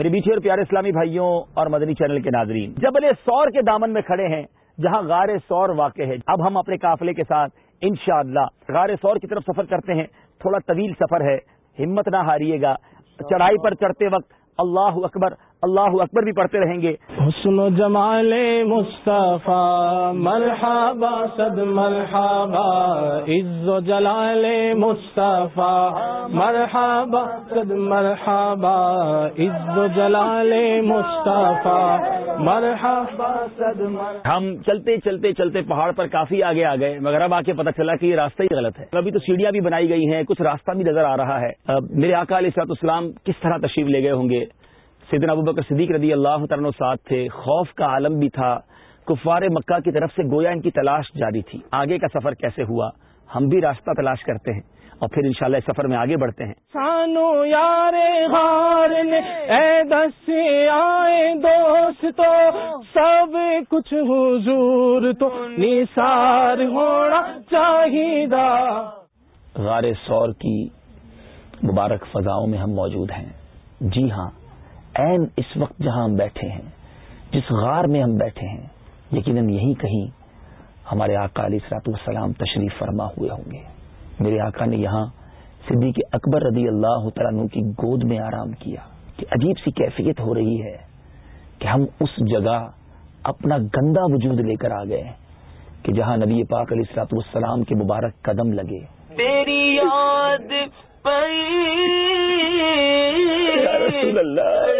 میرے بیچے اور پیارے اسلامی بھائیوں اور مدنی چینل کے ناظرین، جبل سور کے دامن میں کھڑے ہیں، جہاں غار سور واقع ہے۔ اب ہم اپنے قافلے کے ساتھ انشاءاللہ غار سور کی طرف سفر کرتے ہیں۔ تھوڑا طویل سفر ہے، ہمت نہ ہاریے گا۔ چڑھائی پر چڑھتے وقت اللہ اکبر اللہ اکبر بھی پڑھتے رہیں گے۔ حسن و جمال مصطفیٰ مرحبا صد مرحبا عز و جلال مصطفیٰ مرحبا صد مرحبا عز و جلال مصطفیٰ مرحبا صد مرحبا۔ ہم چلتے چلتے چلتے پہاڑ پر کافی آگے آ گئے مگر اب آ کے پتا چلا کہ یہ راستہ ہی غلط ہے۔ ابھی تو سیڑھیاں بھی بنائی گئی ہیں کچھ راستہ بھی نظر آ رہا ہے۔ میرے آقا علیہ صلاحت اسلام کس طرح تشریف لے گئے ہوں گے؟ سیدنا ابو بکر صدیق رضی اللہ تعالیٰ ساتھ تھے خوف کا عالم بھی تھا۔ کفار مکہ کی طرف سے گویا ان کی تلاش جاری تھی۔ آگے کا سفر کیسے ہوا؟ ہم بھی راستہ تلاش کرتے ہیں اور پھر انشاءاللہ اس سفر میں آگے بڑھتے ہیں۔ سانو یار غار نے اے دس آئے دوست تو سب کچھ حضور تو۔ نثار ہونا چاہیے غار سور کی مبارک فضاؤں میں ہم موجود ہیں۔ جی ہاں این اس وقت جہاں ہم بیٹھے ہیں جس غار میں ہم بیٹھے ہیں یقیناً یہی کہیں ہمارے آقا علیہ سرات والسلام تشریف فرما ہوئے ہوں گے۔ میرے آقا نے یہاں صدیق اکبر رضی اللہ تعالیٰ کی گود میں آرام کیا کہ عجیب سی کیفیت ہو رہی ہے کہ ہم اس جگہ اپنا گندا وجود لے کر آ گئے کہ جہاں نبی پاک علیہ السلاط والسلام کے مبارک قدم لگے۔ تیری یاد رسول اللہ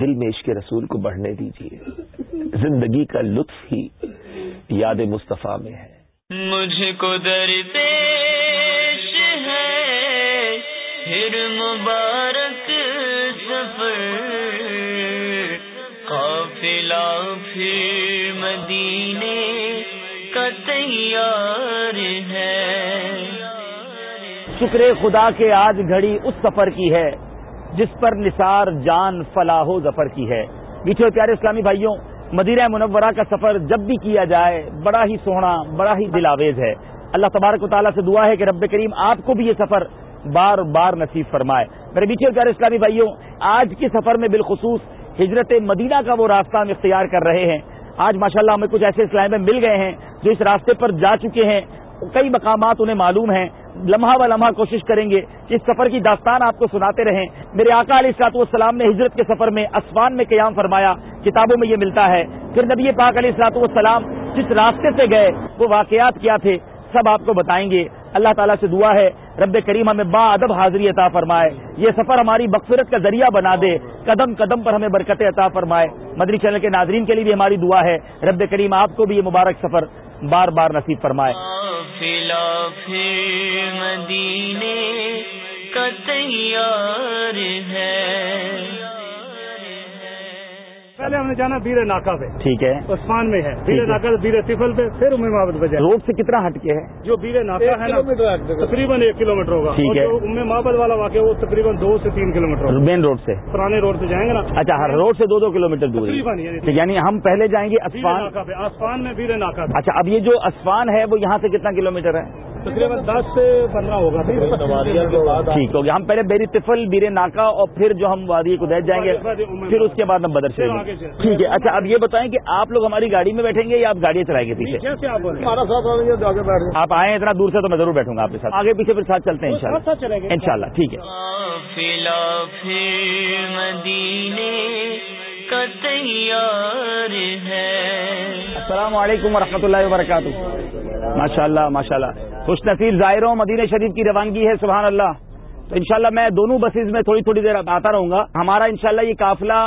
دل میں عشق رسول کو بڑھنے دیجیے زندگی کا لطف ہی یاد مصطفیٰ میں ہے۔ مجھ کو در پیش ہے پھر مبارک سفر۔ قافلہ پھر مدینے کا تیار ہے۔ شکر خدا کے آج گھڑی اس سفر کی ہے۔ جس پر نثار جان فلاح و ظفر کی ہے۔ میٹھے پیارے اسلامی بھائیوں، مدینہ منورہ کا سفر جب بھی کیا جائے، بڑا ہی سونا بڑا ہی دلاویز ہے۔ اللہ تبارک و تعالیٰ سے دعا ہے کہ رب کریم آپ کو بھی یہ سفر بار بار نصیب فرمائے۔ میرے بیچے پیارے اسلامی بھائیوں، آج کے سفر میں بالخصوص ہجرت مدینہ کا وہ راستہ ہم اختیار کر رہے ہیں۔ آج ماشاءاللہ ہمیں کچھ ایسے اسلام مل گئے ہیں جو اس راستے پر جا چکے ہیں۔ کئی مقامات انہیں معلوم ہیں۔ لمحہ و لمحہ کوشش کریں گے کہ اس سفر کی داستان آپ کو سناتے رہیں۔ میرے آقا علیہ السلاط والسلام نے ہجرت کے سفر میں اسفان میں قیام فرمایا، کتابوں میں یہ ملتا ہے۔ پھر نبی پاک علیہ السلاط والسلام جس راستے سے گئے، وہ واقعات کیا تھے، سب آپ کو بتائیں گے۔ اللہ تعالیٰ سے دعا ہے، رب کریم ہمیں با ادب حاضری عطا فرمائے۔ یہ سفر ہماری بخصورت کا ذریعہ بنا دے، قدم قدم پر ہمیں برکت عطا فرمائے۔ مدری چینل کے ناظرین کے لیے بھی ہماری دعا ہے۔ رب کریم آپ کو بھی یہ مبارک سفر بار بار نصیب فرمائے۔ مدینے کا تیار ہے۔ پہلے ہم نے جانا بیر ناکا پہ۔ ٹھیک ہے۔ عثمان میں ہے۔ بیر ناکا سے بیر تفل پہ پھر ام محبت بجائے روڈ سے کتنا ہٹ کے ہے؟ جو بیر ناکا ہے نا تقریباً ایک کلو میٹر ہوگا۔ ٹھیک ہے جو ام محبت والا واقع وہ تقریباً دو سے تین کلو میٹر ہوگا۔ مین روڈ سے۔ پرانے روڈ سے جائیں گے نا۔ اچھا ہر روڈ سے دو دو کلو میٹر دور۔ تقریباً یعنی یعنی ہم پہلے جائیں گے اسفان پہ۔ میں بیر ناکا پہ۔ اچھا اب یہ جو اسفان ہے وہ یہاں سے کتنا کلو میٹر ہے؟ تقریباً دس سے پندرہ ہوگا ٹھیک ہو گیا ہم پہلے بیری تفل بیرے ناکا اور پھر جو ہم وادی کو جائیں گے پھر اس کے بعد ہم بدر آگے سے ٹھیک ہے اچھا اب یہ بتائیں کہ آپ لوگ ہماری گاڑی میں بیٹھیں گے یا آپ گاڑیاں چلائیں گے پیچھے؟ آپ گے آئے ہیں اتنا دور سے تو میں ضرور بیٹھوں گا آپ کے ساتھ۔ آگے پیچھے پھر ساتھ چلتے ہیں ساتھ انشاءاللہ۔ ساتھ چلیں گے۔ انشاءاللہ ٹھیک ہے۔ کا تیار ہے۔ السلام علیکم ورحمۃ اللہ وبرکاتہ۔ ماشاء اللہ ماشاء اللہ خوش نصیب ظاہروں مدینہ شریف کی روانگی ہے سبحان اللہ تو انشاءاللہ میں دونوں بسیز میں تھوڑی تھوڑی دیر آتا رہوں گا۔ ہمارا انشاءاللہ یہ قافلہ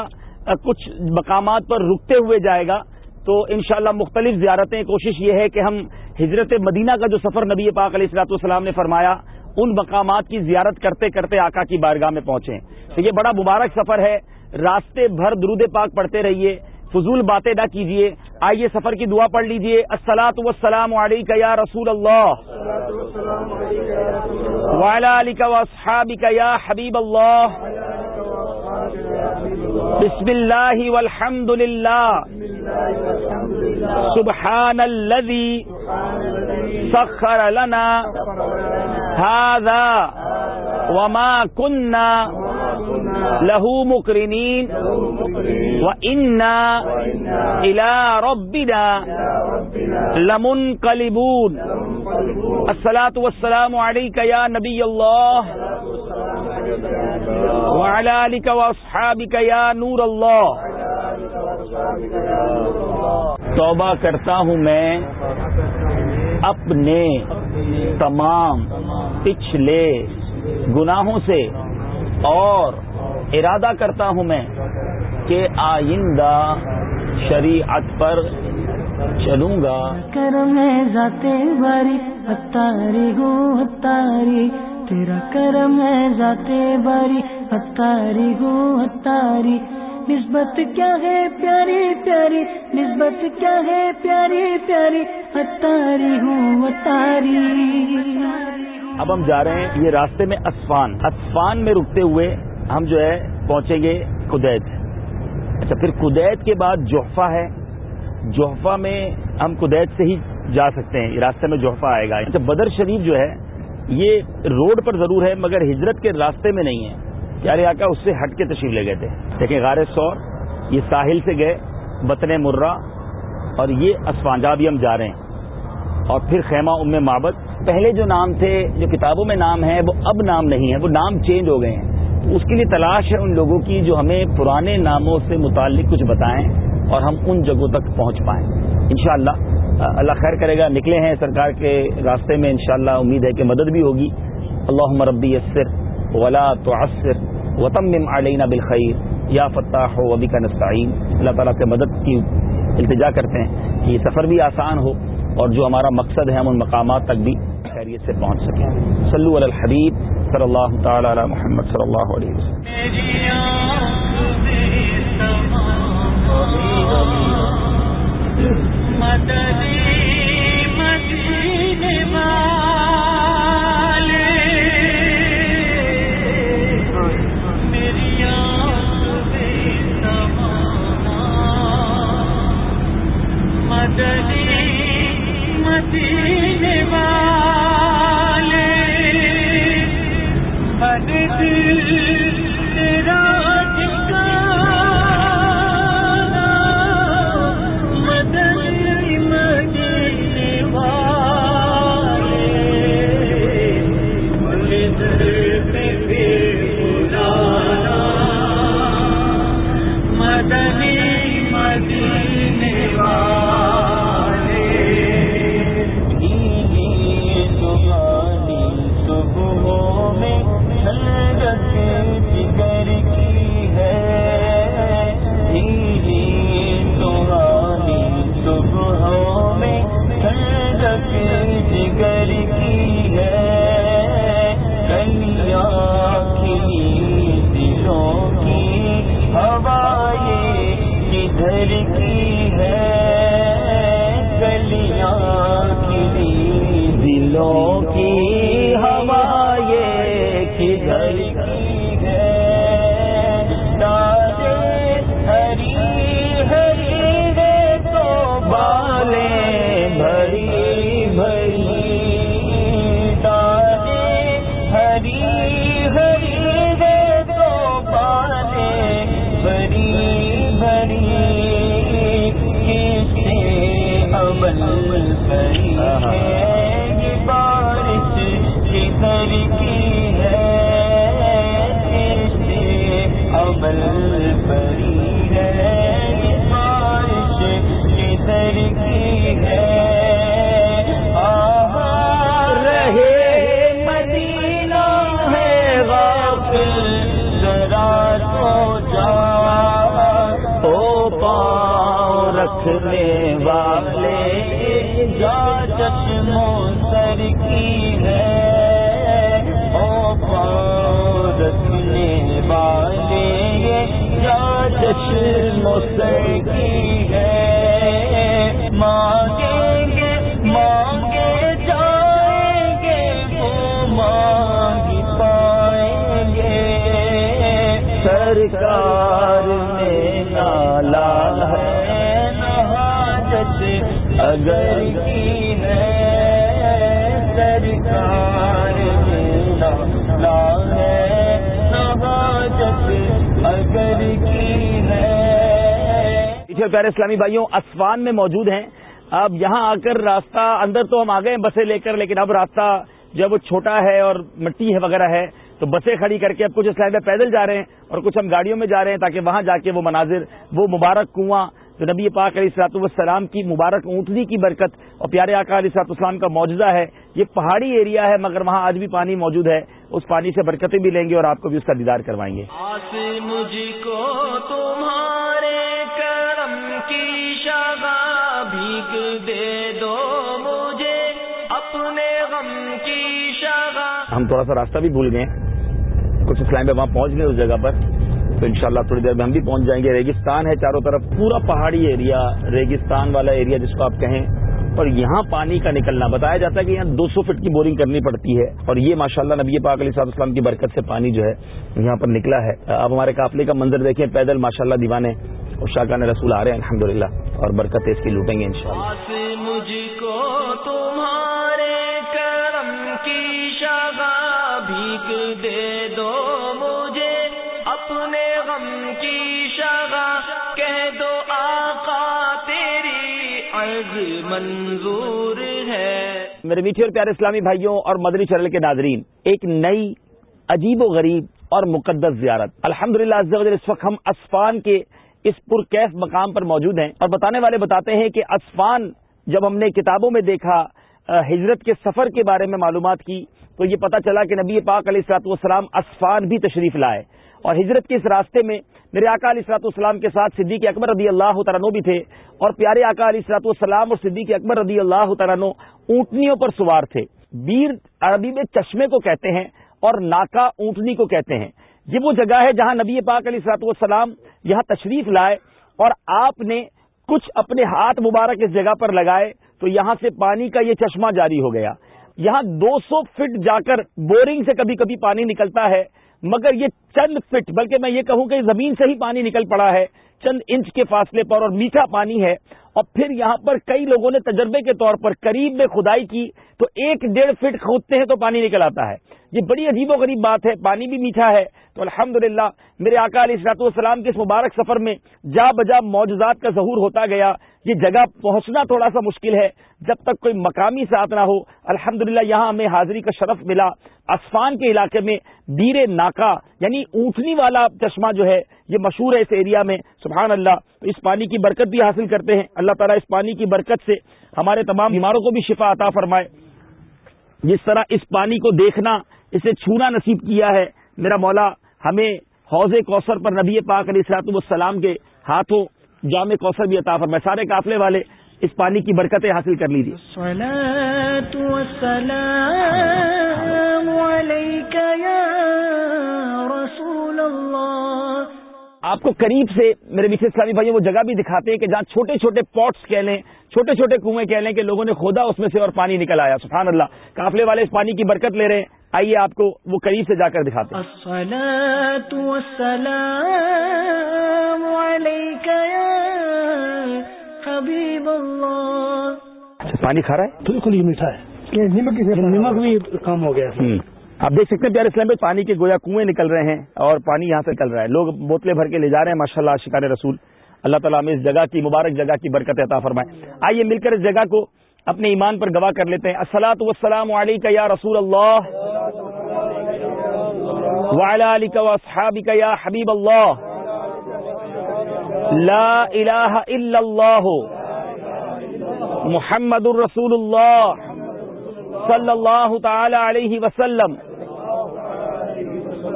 کچھ مقامات پر رکتے ہوئے جائے گا۔ تو انشاءاللہ مختلف زیارتیں، کوشش یہ ہے کہ ہم ہجرت مدینہ کا جو سفر نبی پاک علیہ السلاط والسلام نے فرمایا، ان مقامات کی زیارت کرتے کرتے آقا کی بارگاہ میں پہنچے تو یہ بڑا مبارک سفر ہے۔ راستے بھر درود پاک پڑھتے رہیے۔ فضول باتیں نہ کیجیے آئیے سفر کی دعا پڑھ لیجیے السلاۃ وسلام علیکہ یا رسول اللہ۔ علی کا یا حبیب اللہ۔ بسم اللہ والحمد للہ سبحان الذي سخر لنا۔ هذا وما كنا له مقرنين وإنا إلى ربنا لمنقلبون. الصلاة والسلام عليك يا نبي الله وعلى آلك وأصحابك يا نور الله. توبہ کرتا ہوں میں اپنے تمام پچھلے گناہوں سے اور ارادہ کرتا ہوں میں کہ آئندہ شریعت پر چلوں گا۔ کرم ہے ذاتے باری اتاری گو اتاری تیرا کرم ہے ذاتے باری اتاری گو اتاری نسبت کیا ہے پیاری پیاری نسبت کیا ہے پیاری پیاری اتاری ہوں اتاری اب ہم جا رہے ہیں یہ راستے میں اسفان اسفان میں رکتے ہوئے ہم جو ہے پہنچیں گے کدیت اچھا پھر کدیت کے بعد جوحفہ ہے۔ جوحفہ میں ہم کدیت سے ہی جا سکتے ہیں۔ راستے میں جوحفہ آئے گا۔ اچھا بدر شریف جو ہے، یہ روڈ پر ضرور ہے، مگر ہجرت کے راستے میں نہیں ہے۔ پیارے آقا، اس سے ہٹ کے تشریف لے گئے تھے۔ دیکھیں، غار سور یہ ساحل سے گئے، بطن مرہ، اور یہ اسفانجا بھی ہم جا رہے ہیں، اور پھر خیمہ ام محبت پہلے جو نام تھے، جو کتابوں میں نام ہے وہ اب نام نہیں ہے وہ نام چینج ہو گئے ہیں۔ تو اس کے لیے تلاش ہے ان لوگوں کی جو ہمیں پرانے ناموں سے متعلق کچھ بتائیں اور ہم ان جگہوں تک پہنچ پائیں۔ انشاءاللہ، اللہ خیر کرے گا۔ نکلے ہیں سرکار کے راستے میں، انشاءاللہ امید ہے کہ مدد بھی ہوگی۔ اللہ مربی یسر ولا تعصر وطم علینہ بالخیر۔ یا فتح ہو ابی کا نسطین اللہ تعالیٰ سے مدد کی التجا کرتے ہیں کہ یہ سفر بھی آسان ہو اور جو ہمارا مقصد ہے، ہم ان مقامات تک بھی خیریت سے پہنچ سکیں۔ صلو علی الحبیب صلی اللہ تعالی علی محمد صلی اللہ علیہ وسلم۔ مدنی مدینے والا سے پیچھے پیارے اسلامی بھائیوں، اسوان میں موجود ہیں۔ اب یہاں آ کر راستہ اندر تو ہم آ گئے ہیں بسیں لے کر، لیکن اب راستہ جو ہے وہ چھوٹا ہے اور مٹی ہے وغیرہ ہے، تو بسیں کھڑی کر کے اب کچھ اسلام میں پیدل جا رہے ہیں اور کچھ ہم گاڑیوں میں جا رہے ہیں تاکہ وہاں جا کے وہ مناظر، وہ مبارک کنواں جو نبی پاک علیہ السلاط والسلام کی مبارک اونٹنی کی برکت اور پیارے آقا علیہ السلاط والسلام کا معجزہ ہے۔ یہ پہاڑی ایریا ہے، مگر وہاں آج بھی پانی موجود ہے۔ اس پانی سے برکتیں بھی لیں گے اور آپ کو بھی اس کا دیدار کروائیں گے۔ ہم تھوڑا سا راستہ بھی بھول گئے کچھ اسلام میں وہاں پہنچ گئے اس جگہ پر۔ تو انشاءاللہ تھوڑی دیر میں ہم بھی پہنچ جائیں گے۔ ریگستان ہے چاروں طرف، پورا پہاڑی ایریا ریگستان والا ایریا جس کو آپ کہیں۔ اور یہاں پانی کا نکلنا، بتایا جاتا ہے کہ یہاں دو سو فٹ کی بورنگ کرنی پڑتی ہے۔ اور یہ ماشاءاللہ نبی پاک علیہ صاحب اسلام کی برکت سے پانی جو ہے یہاں پر نکلا ہے۔ اب ہمارے قافلے کا منظر دیکھیں، پیدل ماشاءاللہ دیوانے اور شاہکان رسول آ رہے ہیں، الحمدللہ۔ اور برکت اس کی لوٹیں گے انشاءاللہ۔ مجھ کو تمہارے غم کی شگا کہہ دو آقا تیری عرض منظور ہے۔ میرے میٹھے اور پیارے اسلامی بھائیوں اور مدنی چرل کے ناظرین، ایک نئی عجیب و غریب اور مقدس زیارت۔ الحمد للہ اس وقت ہم اسفان کے اس پرکیف مقام پر موجود ہیں اور بتانے والے بتاتے ہیں کہ اسفان جب ہم نے کتابوں میں دیکھا ہجرت کے سفر کے بارے میں معلومات کی، تو یہ پتا چلا کہ نبی پاک علیہ السلاط والسلام اسفان بھی تشریف لائے۔ اور ہجرت کے اس راستے میں میرے آقا علیہ السلاط والسلام کے ساتھ صدیق اکبر رضی اللہ تعالیٰ بھی تھے اور پیارے آقا علیہ السلاط والسلام اور صدیق اکبر رضی اللہ تعالیٰ اونٹنیوں پر سوار تھے۔ بیر عربی میں چشمے کو کہتے ہیں اور ناکا اونٹنی کو کہتے ہیں۔ یہ وہ جگہ ہے جہاں نبی پاک علیہ السلاط والسلام یہاں تشریف لائے اور آپ نے کچھ اپنے ہاتھ مبارک اس جگہ پر لگائے تو یہاں سے پانی کا یہ چشمہ جاری ہو گیا۔ یہاں دو سو فٹ جا کر بورنگ سے کبھی کبھی پانی نکلتا ہے مگر یہ چند فٹ، بلکہ میں یہ کہوں کہ زمین سے ہی پانی نکل پڑا ہے۔ چند انچ کے فاصلے پر اور میٹھا پانی ہے۔ اور پھر یہاں پر کئی لوگوں نے تجربے کے طور پر قریب میں کھدائی کی، تو ایک ڈیڑھ فٹ کھودتے ہیں تو پانی نکل آتا ہے۔ یہ بڑی عجیب و غریب بات ہے، پانی بھی میٹھا ہے۔ تو الحمد میرے آقا علیہ السلاط والسلام کے اس مبارک سفر میں جا بجا معجزات کا ظہور ہوتا گیا۔ یہ جگہ پہنچنا تھوڑا سا مشکل ہے، جب تک کوئی مقامی ساتھ نہ ہو۔ الحمد یہاں ہمیں حاضری کا شرف ملا۔ اسفان کے علاقے میں بیر ناکا یعنی اونٹنی والا چشمہ جو ہے یہ مشہور ہے اس ایریا میں سبحان اللہ تو اس پانی کی برکت بھی حاصل کرتے ہیں۔ اللہ تعالیٰ اس پانی کی برکت سے ہمارے تمام بیماروں کو بھی شفا عطا فرمائے۔ جس طرح اس پانی کو دیکھنا، اسے چھونا نصیب کیا ہے۔ میرا مولا، ہمیں حوض کوثر پر نبی پاک علیہ السلاط والسلام کے ہاتھوں جامع کوثر بھی عطا فرمائے۔ سارے قافلے والے، اس پانی کی برکتیں حاصل کر لیجیے رسول آپ کو قریب سے میرے میٹھے اسلامی بھائیوں وہ جگہ بھی دکھاتے ہیں کہ جہاں چھوٹے چھوٹے پاٹس کہہ لیں چھوٹے چھوٹے کنویں کہہ لیں کہ لوگوں نے کھودا اس میں سے اور پانی نکل آیا سبحان اللہ۔ قافلے والے اس پانی کی برکت لے رہے ہیں۔ آئیے آپ کو وہ قریب سے جا کر دکھاتے ہیں۔ حبیب اللہ۔ اچھا پانی کھا رہا ہے؟ بالکل یہ میٹھا ہے۔ نمک بھی کم ہو گیا۔ آپ دیکھ سکتے ہیں پیارے اسلام میں پانی کے گویا کنویں نکل رہے ہیں اور پانی یہاں سے نکل رہا ہے۔ لوگ بوتلیں بھر کے لے جا رہے ہیں ماشاء اللہ شکار رسول۔ اللہ تعالیٰ ہمیں اس جگہ کی، مبارک جگہ کی برکت عطا فرمائے۔ آئیے مل کر اس جگہ کو اپنے ایمان پر گواہ کر لیتے ہیں۔ السلاۃ والسلام علیکہ یا رسول اللہ۔ وعلی یا حبیب اللہ۔ لا الہ الا اللہ۔ محمد الرسول اللہ۔ صلی اللہ تعالی علیہ وسلم۔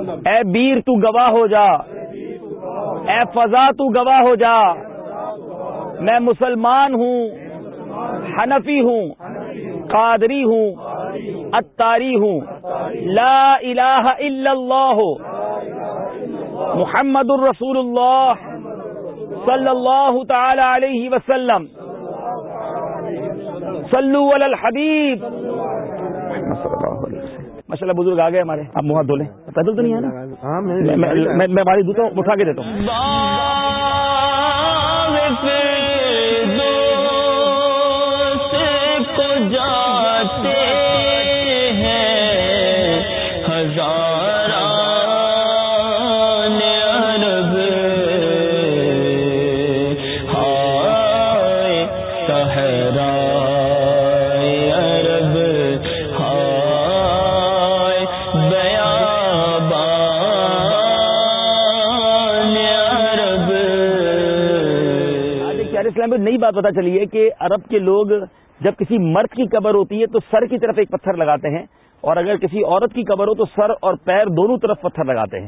اے بیر تو گواہ ہو جا۔ اے فضا تو گواہ ہو جا۔ میں مسلمان ہوں، حنفی ہوں، قادری ہوں اتاری ہوں۔ لا الہ الا اللہ۔ محمد الرسول اللہ صلی اللہ تعالی علیہ وسلم۔ صلو علی الحبیب۔ ماشاء اللہ بزرگ آ گئے ہمارے۔ آپ منہ دھو لیں۔ پیدل تو نہیں ہے نا؟ میں باری دوں اٹھا کے دیتا ہوں۔ بات پتا چلی ہے کہ عرب کے لوگ جب کسی مرد کی قبر ہوتی ہے تو سر کی طرف ایک پتھر لگاتے ہیں اور اگر کسی عورت کی قبر ہو تو سر اور پیر دونوں طرف پتھر لگاتے ہیں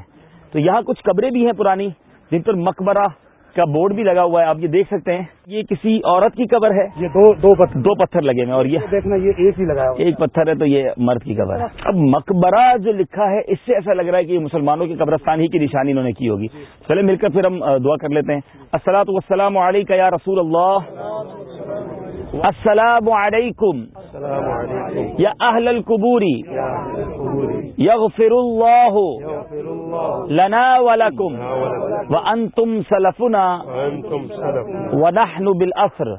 تو یہاں کچھ قبریں بھی ہیں پرانی جن پر مقبرہ کا بورڈ بھی لگا ہوا ہے آپ یہ دیکھ سکتے ہیں۔ یہ کسی عورت کی قبر ہے۔ یہ دو دو پتھر۔ دو پتھر لگے ہوئے اور یہ دیکھنا یہ ایک ہی لگا ایک پتھر ہے تو یہ مرد کی قبر ہے۔ اب مقبرہ جو لکھا ہے اس سے ایسا لگ رہا ہے کہ یہ مسلمانوں کی قبرستان ہی کی نشانی انہوں نے کی ہوگی۔ چلے مل کر پھر ہم دعا کر لیتے ہیں۔ السلاۃ والسلام علیکم یا رسول اللہ۔ السلام علیکم. یا اہل القبوری یغفر اللہ لنا ولکم. وانتم سلفنا. ونحن بالعصر.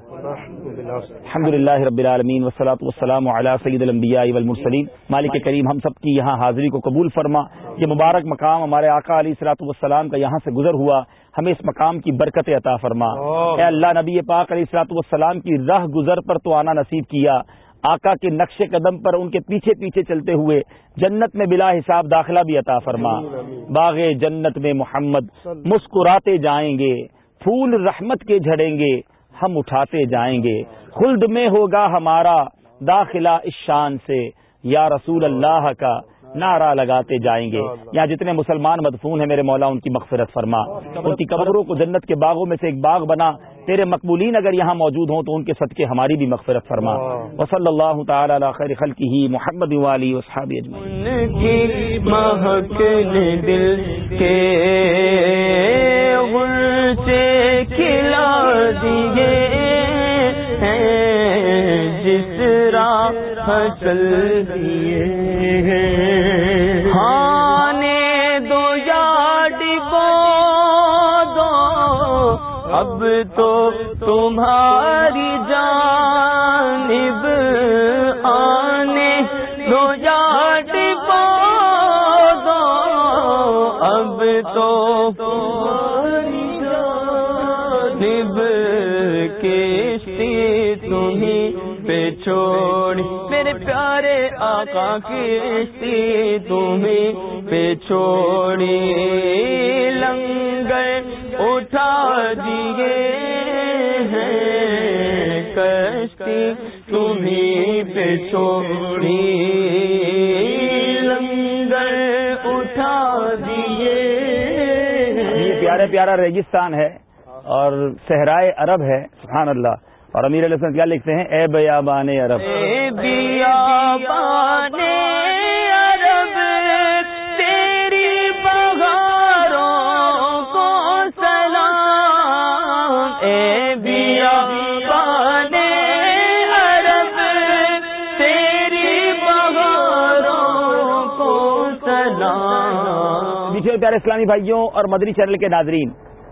الحمد للہ رب العالمین وسلاۃ والسلام علی سید الانبیاء والمرسلین. مالک کریم ہم سب کی یہاں حاضری کو قبول فرما یہ مبارک مقام ہمارے آقا علی صلاۃ والسلام کا یہاں سے گزر ہوا ہمیں اس مقام کی برکت عطا فرما۔ اے اللہ نبی پاک علیہ السلاط والسلام کی راہ گزر پر تو آنا نصیب کیا۔ آقا کے نقش قدم پر ان کے پیچھے پیچھے چلتے ہوئے جنت میں بلا حساب داخلہ بھی عطا فرما۔ باغ جنت میں محمد مسکراتے جائیں گے پھول رحمت کے جھڑیں گے ہم اٹھاتے جائیں گے۔ خلد میں ہوگا ہمارا داخلہ اس شان سے۔ یا رسول اللہ کا نعرہ لگاتے جائیں گے۔ یہاں جتنے مسلمان مدفون ہیں میرے مولا، ان کی مغفرت فرما۔ ان کی قبروں کو جنت کے باغوں میں سے ایک باغ بنا۔ تیرے مقبولین اگر یہاں موجود ہوں تو ان کے صدقے ہماری بھی مغفرت فرما۔ وصلی اللہ تعالی خیر خلقی ہی محمد والی جس راہ چل دیے ہانے دو یا ڈبو دو اب تو تمہاری جان پہ چھوڑی۔ میرے پیارے آقا کی تمہیں پہ چھوڑی۔ لنگر اٹھا دیے کشتی تمہیں پہ چھوڑی۔ لنگر اٹھا دیے یہ پیارا پیارا ریگستان ہے اور صحرائے عرب ہے، سبحان اللہ۔ اور امیر علیہ السلام کیا لکھتے ہیں؟ اے بیا بان عرب۔ اے بیا بان عرب تیری بغاروں کو سلام۔ اے بیا بان عرب تیری بغاروں کو سلام۔ پیارے اسلامی بھائیوں اور مدری چینل کے ناظرین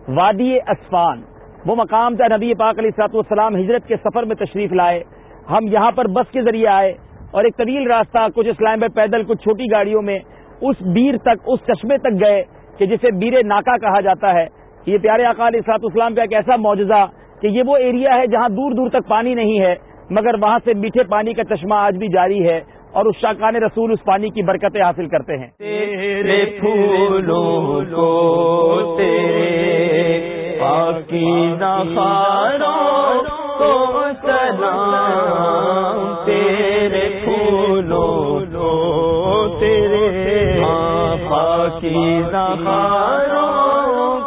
وادی اسفان وہ مقام تھا نبی پاک علیہ سات والسلام ہجرت کے سفر میں تشریف لائے، ہم یہاں پر بس کے ذریعے آئے اور ایک طویل راستہ، کچھ اسلام میں پیدل، کچھ چھوٹی گاڑیوں میں اس بیر تک، اس چشمے تک گئے کہ جسے بیر ناکا کہا جاتا ہے۔ یہ پیارے آقا علیہ سات اسلام کا ایک ایسا معجزہ کہ یہ وہ ایریا ہے جہاں دور دور تک پانی نہیں ہے، مگر وہاں سے میٹھے پانی کا چشمہ آج بھی جاری ہے اور اس شاکان رسول اس پانی کی برکتیں حاصل کرتے ہیں۔ تیرے پھولوں کو تیرے کو سلام تیرے پھولوں لو تیرے پاکی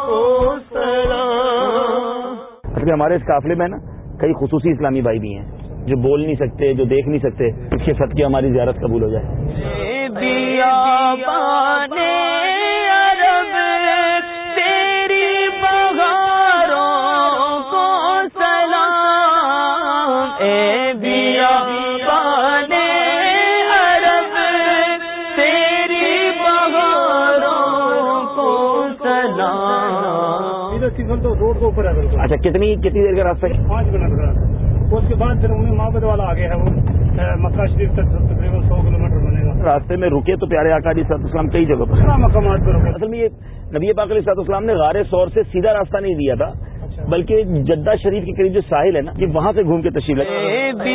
کو سلام۔ ہمارے اس قافلے میں نا کئی خصوصی اسلامی بھائی بھی ہیں جو بول نہیں سکتے جو دیکھ نہیں سکتے اس کے کی ہماری زیارت قبول ہو جائے۔ تو روڈ کے اوپر ہے بالکل۔ اچھا کتنی کتنی دیر کا راستہ؟ ہے پانچ منٹ کا اس کے بعد پھر انہیں محبت والا آگے ہے وہ مکہ شریف تک تقریباً سو کلو میٹر بنے گا۔ راستے میں رکے تو پیارے آکا جی سات اسلام کئی جگہ پر۔ مقامات پہ رکے۔ اصل میں یہ نبی پاک علیہ سات اسلام نے غار سور سے سیدھا راستہ نہیں دیا تھا اچھا۔ بلکہ جدہ شریف کے قریب جو ساحل ہے نا یہ وہاں سے گھوم کے تشریف بالکل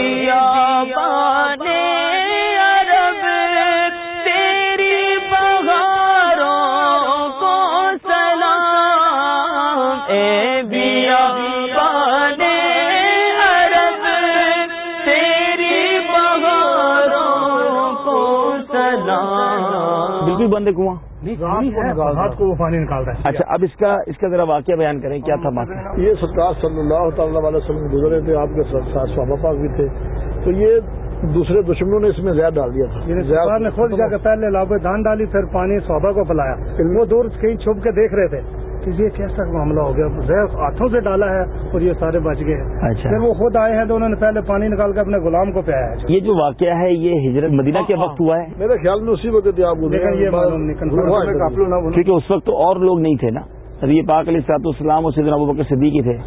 کو وہ پانی نکالتا ہے۔ اچھا اب اس کا اس کا ذرا واقعہ بیان کریں کیا تھا واقعہ یہ سرکار صلی اللہ تعالی علیہ وسلم گزرے تھے آپ کے ساتھ صحابہ پاک بھی تھے۔ تو یہ دوسرے دشمنوں نے اس میں زیادہ ڈال دیا تھا۔ سرکار نے خود جا کے پہلے لابے دان ڈالی پھر پانی صحابہ کو پلایا۔ وہ دور کہیں چھپ کے دیکھ رہے تھے۔ کہ یہ کیسا معاملہ ہو گیا؟ زہر ہاتھوں سے ڈالا ہے اور یہ سارے بچ گئے۔ اچھا۔ پھر وہ خود آئے ہیں تو انہوں نے پہلے پانی نکال کے اپنے غلام کو پیا ہے۔ یہ جو واقعہ ہے یہ ہجرت مدینہ کے وقت ہوا ہے؟ میرے خیال میں اسی وقت کیونکہ اس وقت تو اور لوگ نہیں تھے نا۔ نبی پاک علیہ سات اسلام اور سیدنا ابو بکر صدیقی تھے۔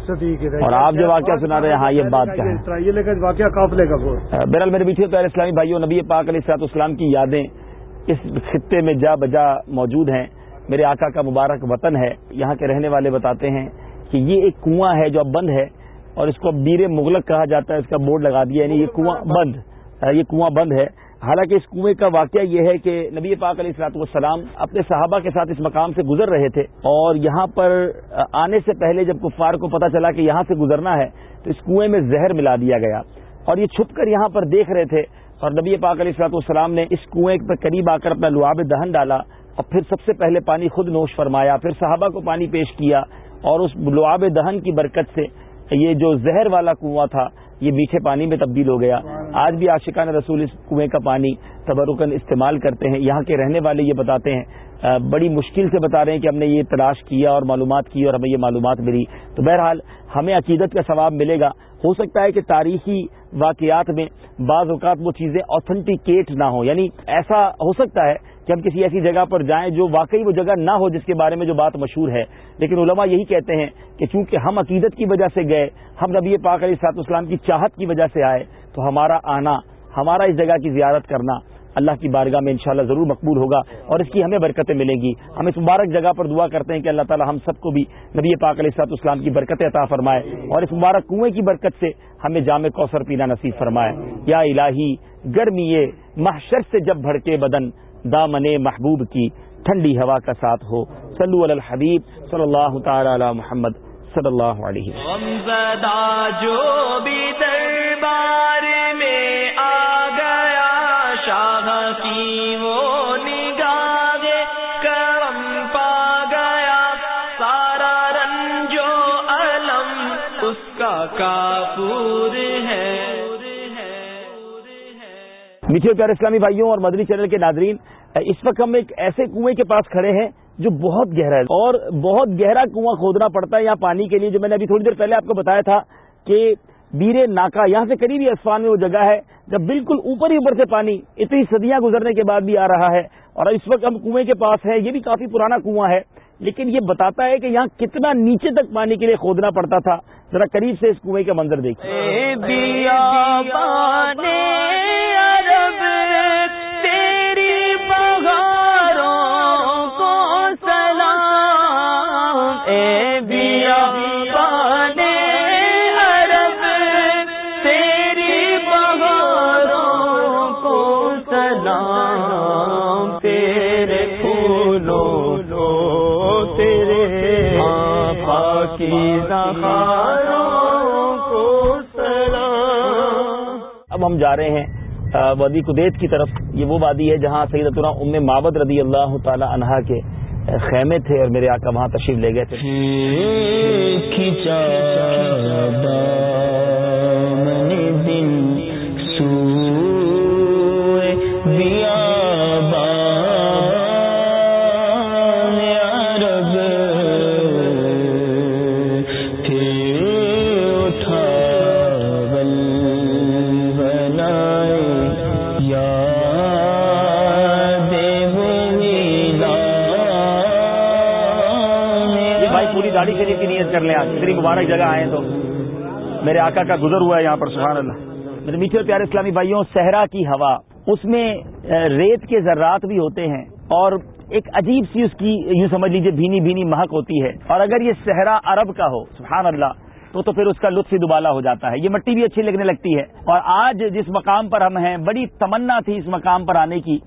اور آپ جو واقعہ سنا رہے ہیں ہاں یہ بات کا ہے۔ یہ لیکن واقعہ قافلے کا بہرحال میرے پیچھے تو اسلامی بھائیوں نبی پاک علیہ سات اسلام کی یادیں اس خطے میں جا بجا موجود ہیں۔ میرے آقا کا مبارک وطن ہے یہاں کے رہنے والے بتاتے ہیں کہ یہ ایک کنواں ہے جو اب بند ہے اور اس کو اب بیر مغلق کہا جاتا ہے اس کا بورڈ لگا دیا یعنی یہ کنواں بند یہ کنواں بند ہے۔ حالانکہ اس کنویں کا واقعہ یہ ہے کہ نبی پاک علیہ السلاط والسلام اپنے صحابہ کے ساتھ اس مقام سے گزر رہے تھے اور یہاں پر آنے سے پہلے جب کفار کو پتا چلا کہ یہاں سے گزرنا ہے تو اس کنویں میں زہر ملا دیا گیا۔ اور یہ چھپ کر یہاں پر دیکھ رہے تھے اور نبی پاک علیہ السلاط والسلام نے اس کنویں پر قریب آ کر اپنا لعاب دہن ڈالا۔ اور پھر سب سے پہلے پانی خود نوش فرمایا، پھر صحابہ کو پانی پیش کیا اور اس لعاب دہن کی برکت سے یہ جو زہر والا کنواں تھا، یہ میٹھے پانی میں تبدیل ہو گیا۔ آج بھی عاشقان رسول اس کنویں کا پانی تبرکن استعمال کرتے ہیں۔ یہاں کے رہنے والے یہ بتاتے ہیں بڑی مشکل سے بتا رہے ہیں کہ ہم نے یہ تلاش کیا اور معلومات کی اور ہمیں یہ معلومات ملی۔ تو بہرحال ہمیں عقیدت کا ثواب ملے گا۔ ہو سکتا ہے کہ تاریخی واقعات میں بعض اوقات وہ چیزیں آتھنٹیکیٹ نہ ہوں۔ یعنی ایسا ہو سکتا ہے کہ ہم کسی ایسی جگہ پر جائیں جو واقعی وہ جگہ نہ ہو جس کے بارے میں جو بات مشہور ہے۔ لیکن علماء یہی کہتے ہیں کہ چونکہ ہم عقیدت کی وجہ سے گئے، ہم نبی پاک علیہ سات اسلام کی چاہت کی وجہ سے آئے، تو ہمارا آنا، ہمارا اس جگہ کی زیارت کرنا اللہ کی بارگاہ میں انشاءاللہ ضرور مقبول ہوگا اور اس کی ہمیں برکتیں ملیں گی۔ ہم اس مبارک جگہ پر دعا کرتے ہیں کہ اللہ تعالی ہم سب کو بھی نبی پاک علیہ سات اسلام کی برکت عطا فرمائے اور اس مبارک کنویں کی برکت سے ہمیں جامع کوثر پینا نصیب فرمائے۔ یا الہی، گرمی محشر سے جب بھڑکے بدن دامن محبوب کی ٹھنڈی ہوا کا ساتھ ہو۔ صلو علی الحبیب صلی اللہ تعالی علی محمد صلی اللہ علیہ جو بھی دربار میں آ گیا، شاہ کی وہ نگاہ کرم پا گیا۔ سارا رنجو علم، اس کا کافور ہے۔ میٹھے پیارے اسلامی بھائیوں اور مدنی چینل کے ناظرین، اس وقت ہم ایک ایسے کنویں کے پاس کھڑے ہیں جو بہت گہرا ہے اور بہت گہرا کنواں کھودنا پڑتا ہے یہاں پانی کے لیے، جو میں نے ابھی تھوڑی دیر پہلے آپ کو بتایا تھا کہ بیرے ناکا، یہاں سے قریبی اسفان میں وہ جگہ ہے جب بالکل اوپر ہی اوپر سے پانی اتنی صدیاں گزرنے کے بعد بھی آ رہا ہے اور اس وقت ہم کنویں کے پاس ہیں، یہ بھی کافی پرانا کنواں ہے، لیکن یہ بتاتا ہے کہ یہاں کتنا نیچے تک پانی کے لیے کھودنا پڑتا تھا۔ ذرا قریب سے اس کنویں کا منظر دیکھیے۔ اب ہم جا رہے ہیں وادی قدیت کی طرف۔ یہ وہ وادی ہے جہاں سید ام معبد رضی اللہ تعالی عنہا کے خیمے تھے اور میرے آقا وہاں تشریف لے گئے تھے۔ پوری داڑھی شریف کی نیت کر لیں آج؟ اتنی مبارک جگہ آئے تو۔ میرے آقا کا گزر ہوا ہے یہاں پر، سبحان اللہ۔ میرے میٹھے پیارے اسلامی بھائیوں، صحرا کی ہوا۔ اس میں ریت کے ذرات بھی ہوتے ہیں اور ایک عجیب سی اس کی، یوں سمجھ لیجیے، بھینی بھینی مہک ہوتی ہے۔ اور اگر یہ صحرا عرب کا ہو، سبحان اللہ، تو تو پھر اس کا لطف ہی دوبالا ہو جاتا ہے۔ یہ مٹی بھی اچھی لگنے لگتی ہے۔ اور آج جس مقام پر ہم ہیں، بڑی تمنا تھی اس مقام پر آنے کی۔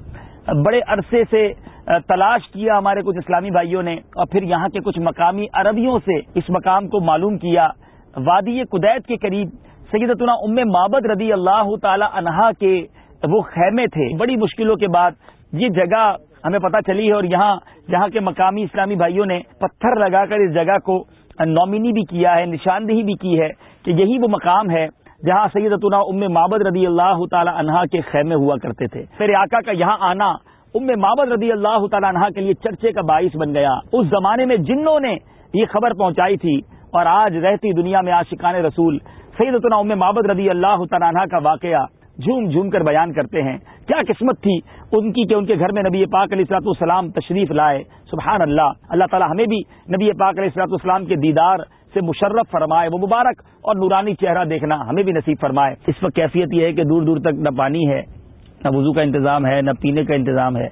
بڑے عرصے سے تلاش کیا ہمارے کچھ اسلامی بھائیوں نے اور پھر یہاں کے کچھ مقامی عربیوں سے اس مقام کو معلوم کیا۔ وادی قدیت کے قریب سیدتنا ام مابد رضی اللہ تعالی عنہا کے وہ خیمے تھے۔ بڑی مشکلوں کے بعد یہ جگہ ہمیں پتہ چلی ہے اور یہاں جہاں کے مقامی اسلامی بھائیوں نے پتھر لگا کر اس جگہ کو نامنی بھی کیا ہے، نشاندہی بھی کی ہے کہ یہی وہ مقام ہے جہاں سیدتنا ام مابد رضی اللہ تعالی عنہا کے خیمے ہوا کرتے تھے۔ پھر آقا کا یہاں آنا ام مابد رضی اللہ تعالی عنہا کے لیے چرچے کا باعث بن گیا۔ اس زمانے میں جنوں نے یہ خبر پہنچائی تھی اور آج رہتی دنیا میں آشقان رسول سیدتنا ام مابد رضی اللہ تعالی عنہا کا واقعہ جھوم جھوم کر بیان کرتے ہیں۔ کیا قسمت تھی ان کی کہ ان کے گھر میں نبی پاک علیہ السلاط والسلام تشریف لائے۔ سبحان اللہ اللہ تعالی ہمیں بھی نبی پاک علیہ السلاط والسلام کے دیدار سے مشرف فرمائے۔ وہ مبارک اور نورانی چہرہ دیکھنا ہمیں بھی نصیب فرمائے۔ اس وقت کیفیت یہ ہے کہ دور دور تک نہ پانی ہے۔ نہ وضو کا انتظام ہے، نہ پینے کا انتظام ہے۔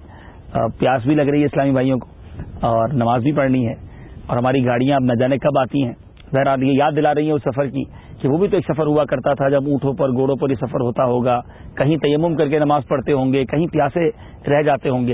پیاس بھی لگ رہی ہے اسلامی بھائیوں کو اور نماز بھی پڑھنی ہے۔ اور ہماری گاڑیاں اب نہ جانے کب آتی ہیں؟ بہرحال یہ یاد دلا رہی ہیں اس سفر کی کہ وہ بھی تو ایک سفر ہوا کرتا تھا، جب اونٹوں پر، گھوڑوں پر یہ سفر ہوتا ہوگا۔ کہیں تیمم کر کے نماز پڑھتے ہوں گے، کہیں پیاسے رہ جاتے ہوں گے۔